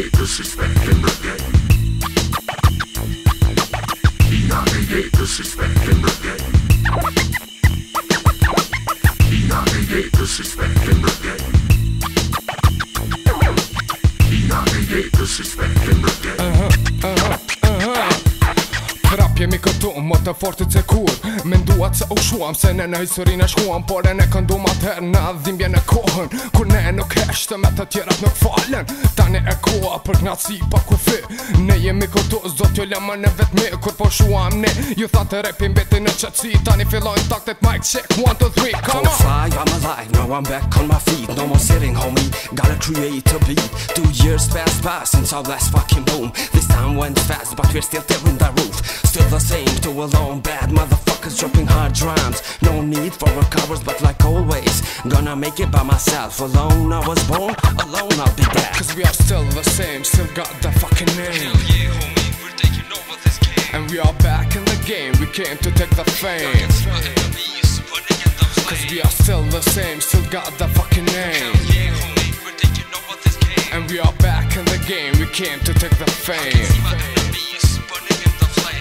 disrespecting the game Kina e je disrespecting the game Kina e je disrespecting the suspectin' the game Kina e je disrespecting the game Rap jemi këtu më të fortit se kur Menduat se u shuam se ne në historin e shkuam Por e ne këndu ma tërë në dhimbje në kohën Kur ne nuk heshtë me të tjerat nuk falen. Tani e koha për knaci pa kufi. Ne jemi këtu zot jo lëmë në vetmi Kur po shuam ne. Ju tha të repin beti në qëtësi Tani fillojnë taktet mic check One, two, three, come Don't on. fly, I'm alive, now I'm back on my feet No more create a beat. Two years passed by since our last fucking boom This time went fast, but we're still tearing the roof. Still the same, two alone, bad motherfuckers dropping hard drums No need for a covers, but like always Gonna make it by myself, alone I was born, alone I'll be back Cause we are still the same, still got the fucking name. Yeah, homie, we're taking over this game. And we are back in the game, we came to take the fame. Cause we are still the same, still got the fucking name came to take the fame.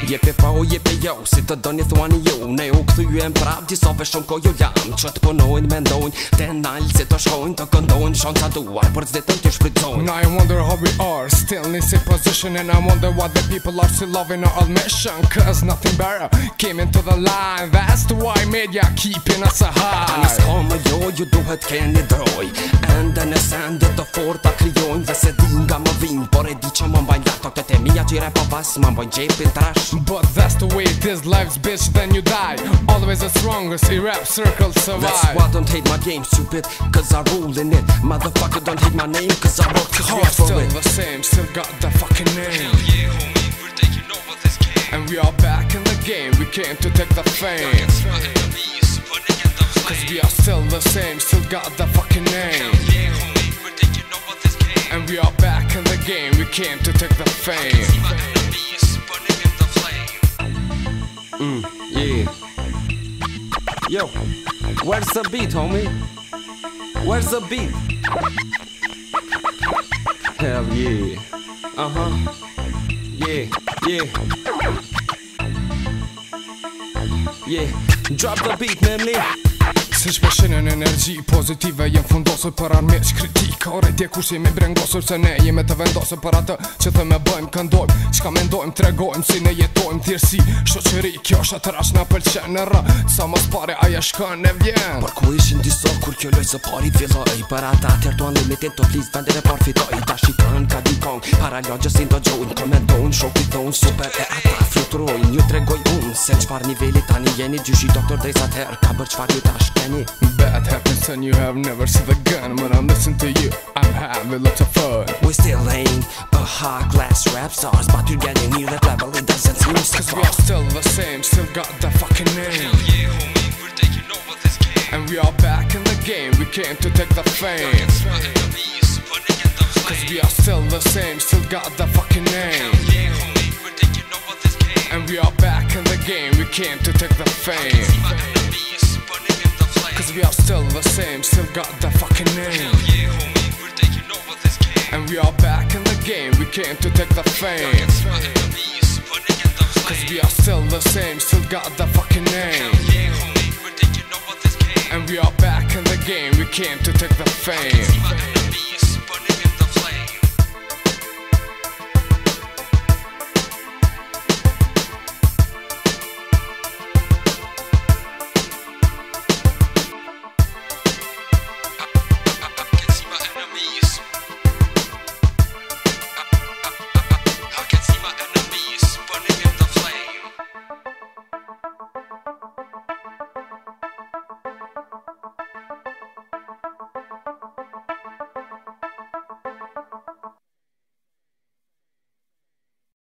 Jepi pa u jepi jo, si të doni thuani ju. Ne u këthyjen prap, disove shumë ko ju jam. Që të punojnë, mendojnë, të nalë Si të shkojnë, të këndojnë, shonë ca duar Për zdetën të shprytzojnë And I wonder how we are, still in same position And I wonder what the people are still loving our mission Cause nothing better came into the line That's why media keeping us a Tani high. s'ka më jo, ju duhet keni droj. Ende në sende të forta kryojnë Këtë mija qire pa pas Më mbajnë gjepin trash But that's the way it is, life's bitch, then you die. Always the strongest, in rap circles survive That's survive. why don't hate my game, stupid Cause I rule in it. Motherfucker, don't hate my name Cause I work We are hard for still it the same, still got the fucking name. Yeah, homie, we're taking over this game. And we are back in the game, we came to take the fame. Cause we are still the same, still got the fucking name. Yeah, homie, we're taking over this game. And we are back in the game, we came to take the fame Mm, yeah. Yo, where's the beat, homie? Where's the beat? Hell yeah. Uh huh. Yeah, yeah. Yeah, drop the beat, Memli. Si shpeshin në energji pozitive Jem fundosur për armiq kritika Ore dje kush jemi brengosur Se ne jemi të vendosur për atë Që të me bëjmë këndojmë Qka mendojmë tregojmë Si ne jetojmë thirësi Shoqëri. Kjo është atë rash na pëlqen në rë Sa mos pare aja shkën e vjen. Por ku ishin disa kur kjo loj së pari filloj Për ata tjerë të unlimited të flis vendet e par fitoj Ta shikën ka di kong Para logje si ndo gjojnë Komendojnë, shoki thonë Super e ata fluturojnë Ju tregoj unë Se qfar nivelli tani jeni? Gjyshi doktor drejt atëher Ka bërë qfar ju tash keni? Bad happens and you have never seen the gun When I'm listening to you. I'm having lots of fun. We still ain't a high class rap stars But you're getting near that level It doesn't seem so Cause we are still the same Still got the fucking name. Yeah, homie, we're taking over this game. And we are back in the game We came to take the fame. Cause we are still the same Still got the fucking name came to take the fame. Cause we are still the same, still got the fucking name. And we are back in the game, we came to take the fame. Cause we are still the same, still got the fucking name. And we are back in the game, we came to take the fame